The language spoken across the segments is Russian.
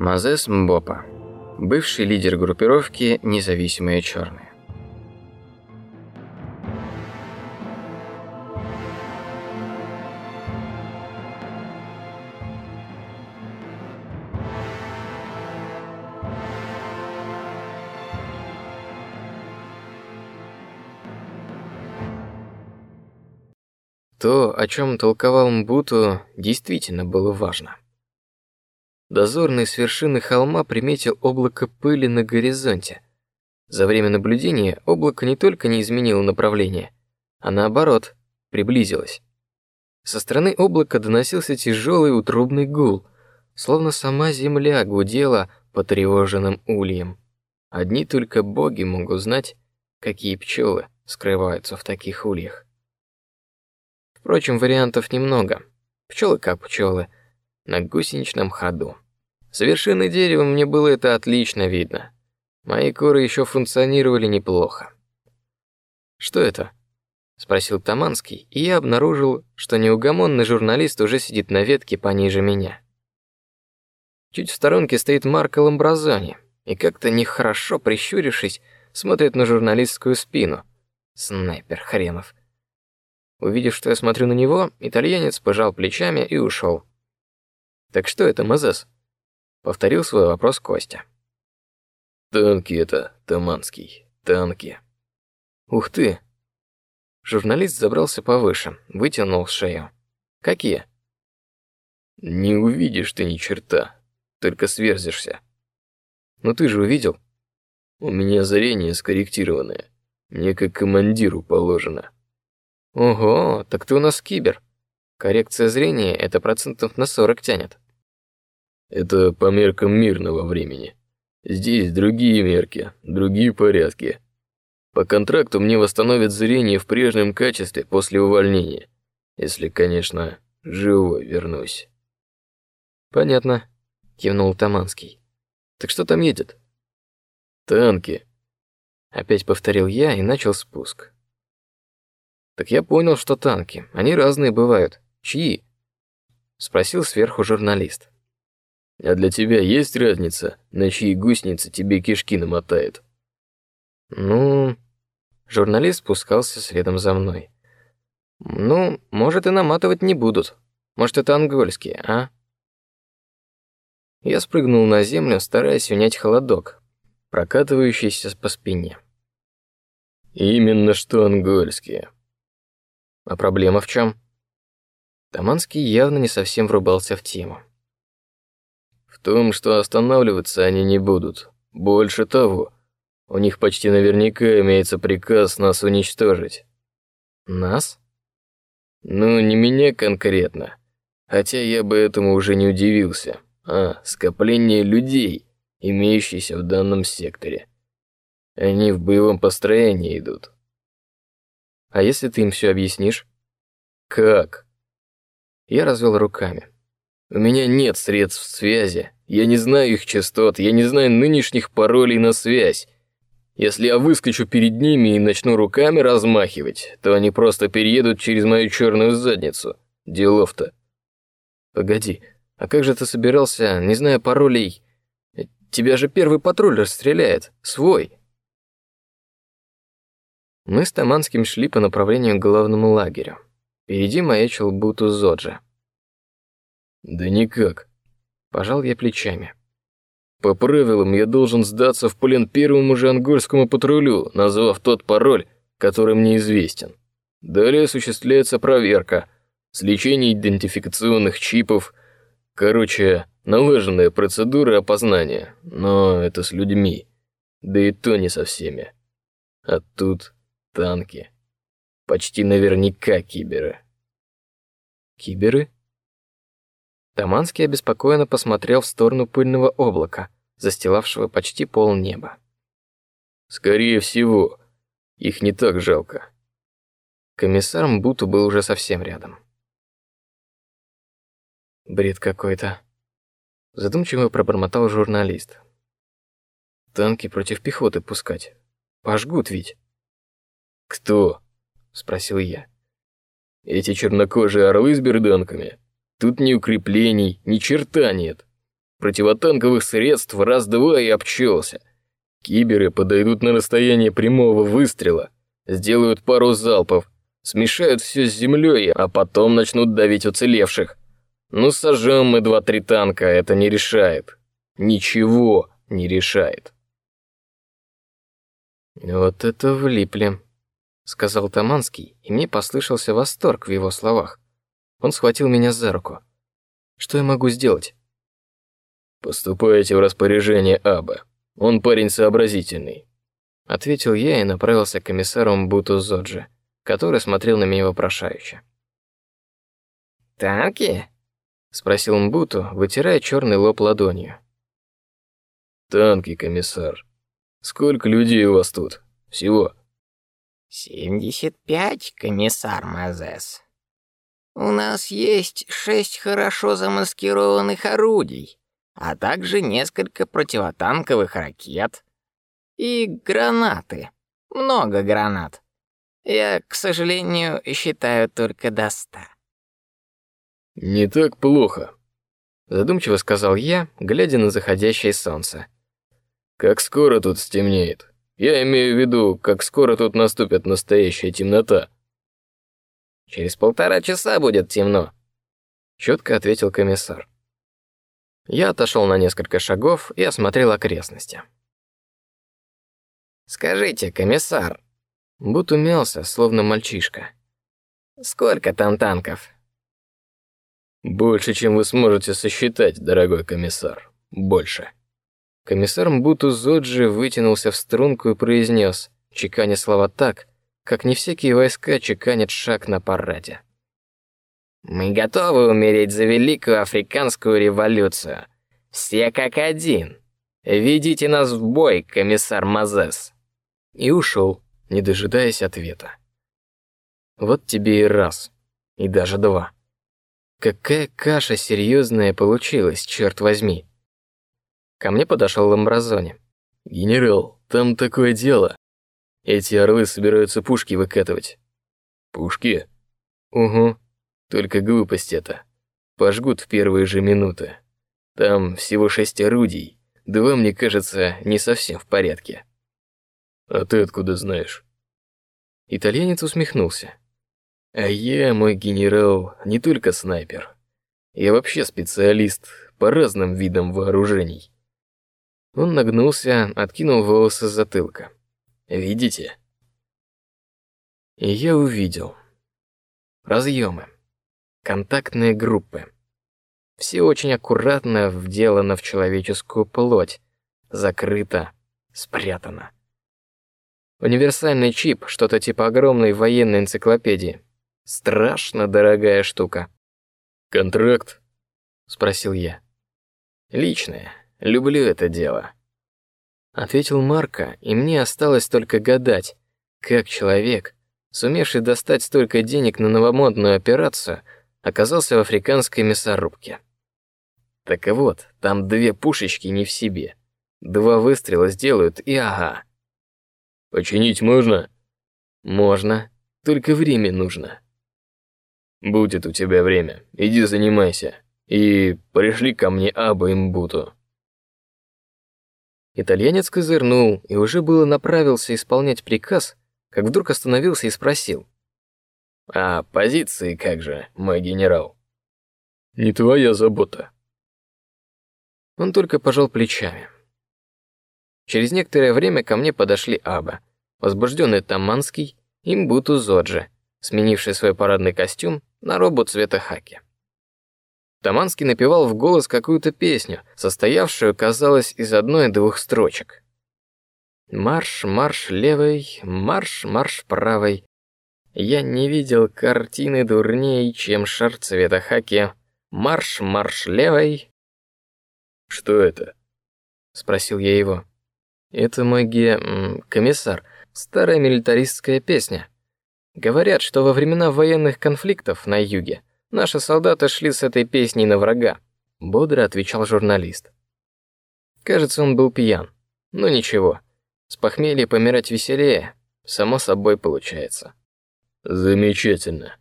Мазес Мбопа, бывший лидер группировки «Независимые черные». То, о чем толковал Мбуту, действительно было важно. Дозорный с вершины холма приметил облако пыли на горизонте. За время наблюдения облако не только не изменило направление, а наоборот приблизилось. Со стороны облака доносился тяжелый утробный гул, словно сама земля гудела по тревоженным ульям. Одни только боги могут знать, какие пчелы скрываются в таких ульях. Впрочем, вариантов немного. Пчелы как пчелы, на гусеничном ходу. С вершины дерева мне было это отлично видно. Мои коры еще функционировали неплохо. Что это? спросил Таманский, и я обнаружил, что неугомонный журналист уже сидит на ветке пониже меня. Чуть в сторонке стоит Марко Ламбразони и как-то нехорошо прищурившись смотрит на журналистскую спину. Снайпер хренов. Увидев, что я смотрю на него, итальянец пожал плечами и ушел. Так что это Мазес? Повторил свой вопрос Костя. Танки это, Таманский, танки. Ух ты! Журналист забрался повыше, вытянул шею. Какие? Не увидишь ты ни черта, только сверзишься. Ну ты же увидел. У меня зрение скорректированное, мне как командиру положено. Ого, так ты у нас кибер. Коррекция зрения это процентов на 40 тянет. Это по меркам мирного времени. Здесь другие мерки, другие порядки. По контракту мне восстановят зрение в прежнем качестве после увольнения, если, конечно, живой вернусь. Понятно, кивнул Таманский. Так что там едет? Танки. Опять повторил я и начал спуск. Так я понял, что танки, они разные бывают. Чьи? Спросил сверху журналист. А для тебя есть разница, на чьи гусеницы тебе кишки намотают? Ну, журналист спускался следом за мной. Ну, может и наматывать не будут. Может это ангольские, а? Я спрыгнул на землю, стараясь унять холодок, прокатывающийся по спине. Именно что ангольские. А проблема в чем? Таманский явно не совсем врубался в тему. В том, что останавливаться они не будут. Больше того, у них почти наверняка имеется приказ нас уничтожить. Нас? Ну, не меня конкретно. Хотя я бы этому уже не удивился. А скопление людей, имеющиеся в данном секторе. Они в боевом построении идут. А если ты им все объяснишь? Как? Я развел руками. У меня нет средств связи. Я не знаю их частот, я не знаю нынешних паролей на связь. Если я выскочу перед ними и начну руками размахивать, то они просто переедут через мою черную задницу. Делов-то. Погоди, а как же ты собирался, не зная паролей? Тебя же первый патруль расстреляет, свой. Мы с Таманским шли по направлению к главному лагерю. Впереди маячил Буту Зоджа. Да никак. Пожал я плечами. По правилам я должен сдаться в плен первому же ангольскому патрулю, назвав тот пароль, который мне известен. Далее осуществляется проверка, сличение идентификационных чипов, короче, налаженная процедура опознания, но это с людьми, да и то не со всеми. А тут танки. Почти наверняка киберы. Киберы? Таманский обеспокоенно посмотрел в сторону пыльного облака, застилавшего почти пол неба. Скорее всего, их не так жалко. Комиссар Мбуту был уже совсем рядом. Бред какой-то. Задумчиво пробормотал журналист. Танки против пехоты пускать. Пожгут ведь. Кто? Спросил я. Эти чернокожие орлы с берданками. Тут ни укреплений, ни черта нет. Противотанковых средств раз-два и обчелся. Киберы подойдут на расстояние прямого выстрела, сделают пару залпов, смешают все с землей, а потом начнут давить уцелевших. Ну, сожжем мы два-три танка, это не решает. Ничего не решает. Вот это влипли, сказал Таманский, и мне послышался восторг в его словах. Он схватил меня за руку. Что я могу сделать? Поступайте в распоряжение Аба. Он парень сообразительный, ответил я и направился к комиссару Мбуту Зоджи, который смотрел на меня вопрошающе. Танки? спросил Мбуту, вытирая черный лоб ладонью. Танки, комиссар. Сколько людей у вас тут? Всего? Семьдесят пять, комиссар Мазес. У нас есть шесть хорошо замаскированных орудий, а также несколько противотанковых ракет и гранаты. Много гранат. Я, к сожалению, считаю только до ста. Не так плохо, задумчиво сказал я, глядя на заходящее солнце. Как скоро тут стемнеет? Я имею в виду, как скоро тут наступит настоящая темнота. Через полтора часа будет темно, четко ответил комиссар. Я отошел на несколько шагов и осмотрел окрестности. Скажите, комиссар, Бут умялся, словно мальчишка. Сколько там танков? Больше, чем вы сможете сосчитать, дорогой комиссар. Больше. Комиссар Мбуту Зоджи вытянулся в струнку и произнес, чеканя слова так, как не всякие войска чеканят шаг на параде. Мы готовы умереть за великую африканскую революцию. Все как один. Ведите нас в бой, комиссар Мазес. И ушел, не дожидаясь ответа. Вот тебе и раз, и даже два. Какая каша серьезная получилась, черт возьми. Ко мне подошел Ламбразони. «Генерал, там такое дело. Эти орлы собираются пушки выкатывать». «Пушки?» «Угу. Только глупость это. Пожгут в первые же минуты. Там всего шесть орудий. Два, мне кажется, не совсем в порядке». «А ты откуда знаешь?» Итальянец усмехнулся. «А я, мой генерал, не только снайпер. Я вообще специалист по разным видам вооружений. Он нагнулся, откинул волосы с затылка. Видите? И я увидел. Разъемы. Контактные группы. Все очень аккуратно вделано в человеческую плоть, закрыто, спрятано. Универсальный чип, что-то типа огромной военной энциклопедии. Страшно дорогая штука. Контракт? спросил я. Личное. Люблю это дело. Ответил Марко, и мне осталось только гадать, как человек, сумевший достать столько денег на новомодную операцию, оказался в африканской мясорубке. Так вот, там две пушечки не в себе. Два выстрела сделают и ага. Починить можно? Можно, только время нужно. Будет у тебя время, иди занимайся. И пришли ко мне Аба Имбуту. Итальянец козырнул и уже было направился исполнять приказ, как вдруг остановился и спросил: "А позиции как же, мой генерал?" "Не твоя забота." Он только пожал плечами. Через некоторое время ко мне подошли Аба, возбужденный Таманский и Мбуту Зоджи, сменивший свой парадный костюм на робу цвета хаки. Таманский напевал в голос какую-то песню, состоявшую, казалось, из одной-двух строчек. Марш, марш левой, марш, марш правой. Я не видел картины дурней, чем шар цвета хаки. Марш, марш левой. Что это? спросил я его. Это маге, комиссар, старая милитаристская песня. Говорят, что во времена военных конфликтов на юге Наши солдаты шли с этой песней на врага, бодро отвечал журналист. Кажется, он был пьян. Но ничего. С похмелья помирать веселее, само собой получается. Замечательно.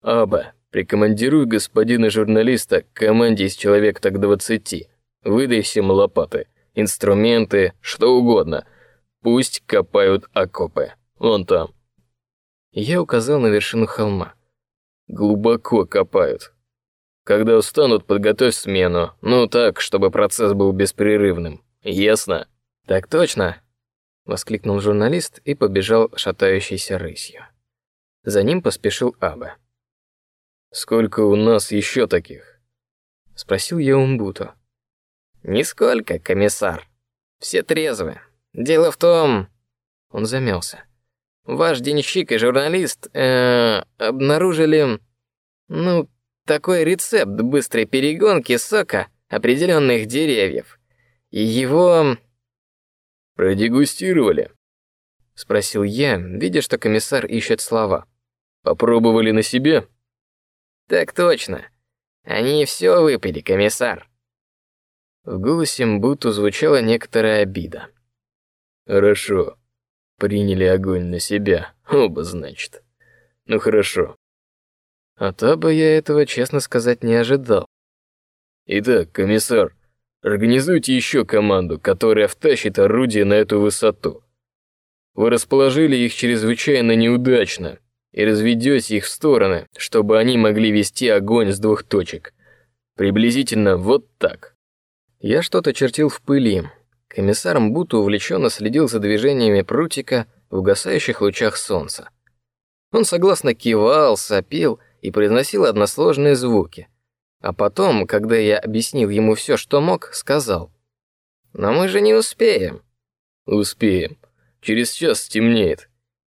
Аба, прикомандируй господина журналиста к команде из человек так двадцати. Выдай всем лопаты, инструменты, что угодно. Пусть копают окопы. Вон там. Я указал на вершину холма. Глубоко копают. Когда устанут, подготовь смену. Ну так, чтобы процесс был беспрерывным. Ясно? Так точно, воскликнул журналист и побежал шатающейся рысью. За ним поспешил Аба. Сколько у нас еще таких? спросил я Умбуто. Нисколько, комиссар. Все трезвы. Дело в том, он замялся. Ваш денщик и журналист э, обнаружили, ну, такой рецепт быстрой перегонки сока определенных деревьев. И его продегустировали, спросил я, видя, что комиссар ищет слова. Попробовали на себе? Так точно. Они все выпили, комиссар. В голосе Мбуту звучала некоторая обида. Хорошо. Приняли огонь на себя, оба, значит. Ну хорошо. А то бы я этого, честно сказать, не ожидал. Итак, комиссар, организуйте еще команду, которая втащит орудие на эту высоту. Вы расположили их чрезвычайно неудачно и разведете их в стороны, чтобы они могли вести огонь с двух точек. Приблизительно вот так. Я что-то чертил в пыли. Комиссар Мбуту увлеченно следил за движениями прутика в угасающих лучах солнца. Он согласно кивал, сопел и произносил односложные звуки. А потом, когда я объяснил ему все, что мог, сказал: "Но мы же не успеем". "Успеем. Через час стемнеет.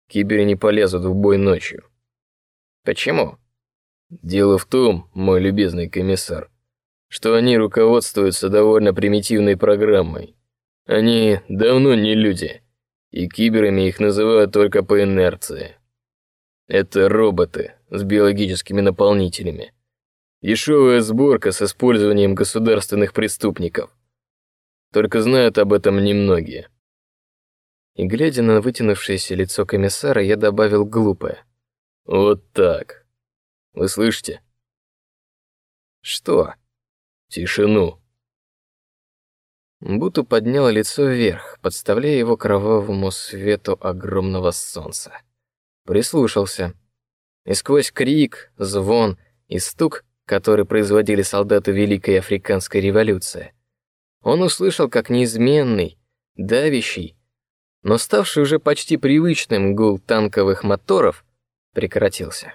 Киберы не полезут в бой ночью. Почему? Дело в том, мой любезный комиссар, что они руководствуются довольно примитивной программой. Они давно не люди, и киберами их называют только по инерции. Это роботы с биологическими наполнителями. Дешевая сборка с использованием государственных преступников. Только знают об этом немногие. И глядя на вытянувшееся лицо комиссара, я добавил глупое: "Вот так. Вы слышите?" "Что?" "Тишину." Буту поднял лицо вверх, подставляя его кровавому свету огромного солнца. Прислушался. И сквозь крик, звон и стук, который производили солдаты Великой Африканской революции, он услышал, как неизменный, давящий, но ставший уже почти привычным гул танковых моторов прекратился.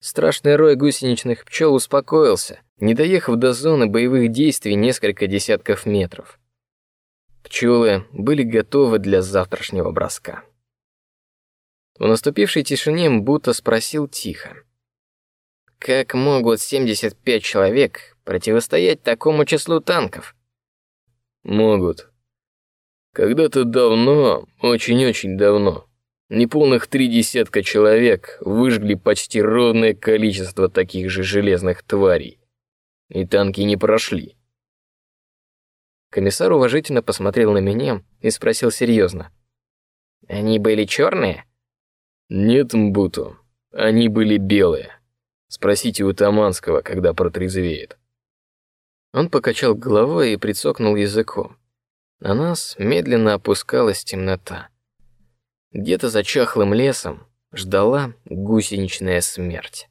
Страшный рой гусеничных пчел успокоился, не доехав до зоны боевых действий несколько десятков метров. Пчелы были готовы для завтрашнего броска. В наступившей тишине Мбута спросил тихо: "Как могут 75 человек противостоять такому числу танков?" "Могут, когда-то давно, очень-очень давно, неполных три десятка человек выжгли почти ровное количество таких же железных тварей, и танки не прошли. Комиссар уважительно посмотрел на меня и спросил серьезно: "Они были черные?" "Нет, Мбуту, они были белые. Спросите у Таманского, когда протрезвеет." Он покачал головой и прицокнул языком. На нас медленно опускалась темнота. Где-то за чахлым лесом ждала гусеничная смерть.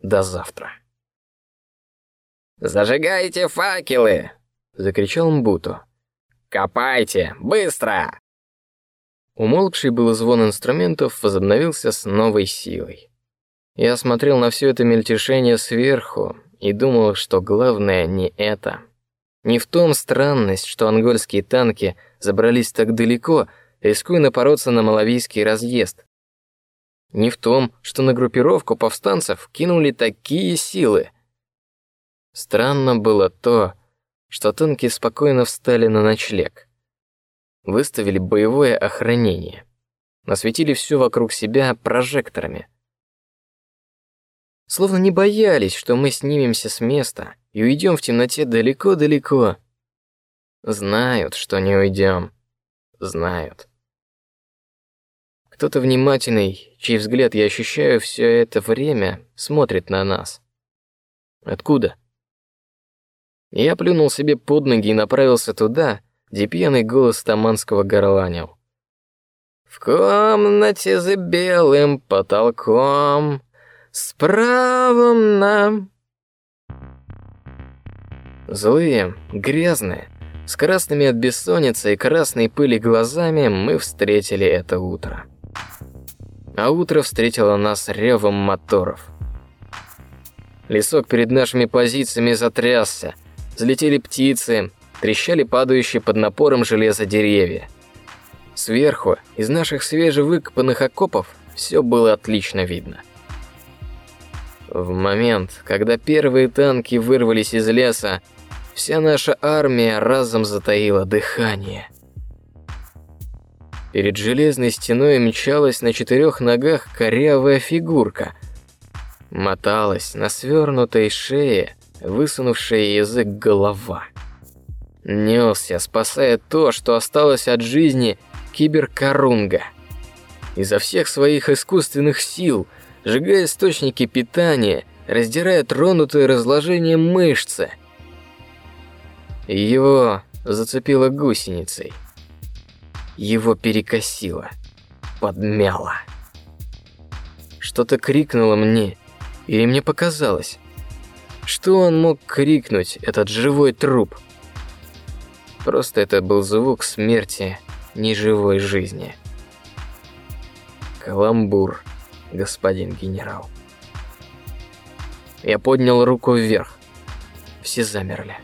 До завтра. Зажигайте факелы! закричал Мбуто. Копайте, быстро! Умолкший был звон инструментов возобновился с новой силой. Я смотрел на все это мельтешение сверху и думал, что главное не это. Не в том странность, что ангольские танки забрались так далеко, рискуя напороться на малавийский разъезд. Не в том, что на группировку повстанцев кинули такие силы. Странно было то, что танки спокойно встали на ночлег. Выставили боевое охранение. Насветили все вокруг себя прожекторами. Словно не боялись, что мы снимемся с места и уйдем в темноте далеко-далеко. Знают, что не уйдем. Знают. Кто-то внимательный, чей взгляд я ощущаю все это время, смотрит на нас. Откуда? Я плюнул себе под ноги и направился туда, где пьяный голос Таманского горланил. В комнате за белым потолком, с правом нам. Злые, грязные, с красными от бессонницы и красной пыли глазами мы встретили это утро. А утро встретило нас ревом моторов. Лесок перед нашими позициями затрясся, взлетели птицы, трещали падающие под напором железа деревья. Сверху, из наших свежевыкопанных окопов, все было отлично видно. В момент, когда первые танки вырвались из леса, вся наша армия разом затаила дыхание. Перед железной стеной мчалась на четырех ногах корявая фигурка. Моталась на свернутой шее, высунувшая язык голова. Несся, спасая то, что осталось от жизни киберкорунга. Изо всех своих искусственных сил, сжигая источники питания, раздирая тронутые разложением мышцы. Его зацепило гусеницей. Его перекосило, подмяло. Что-то крикнуло мне, или мне показалось. Что он мог крикнуть, этот живой труп? Просто это был звук смерти неживой жизни. Каламбур, господин генерал. Я поднял руку вверх. Все замерли.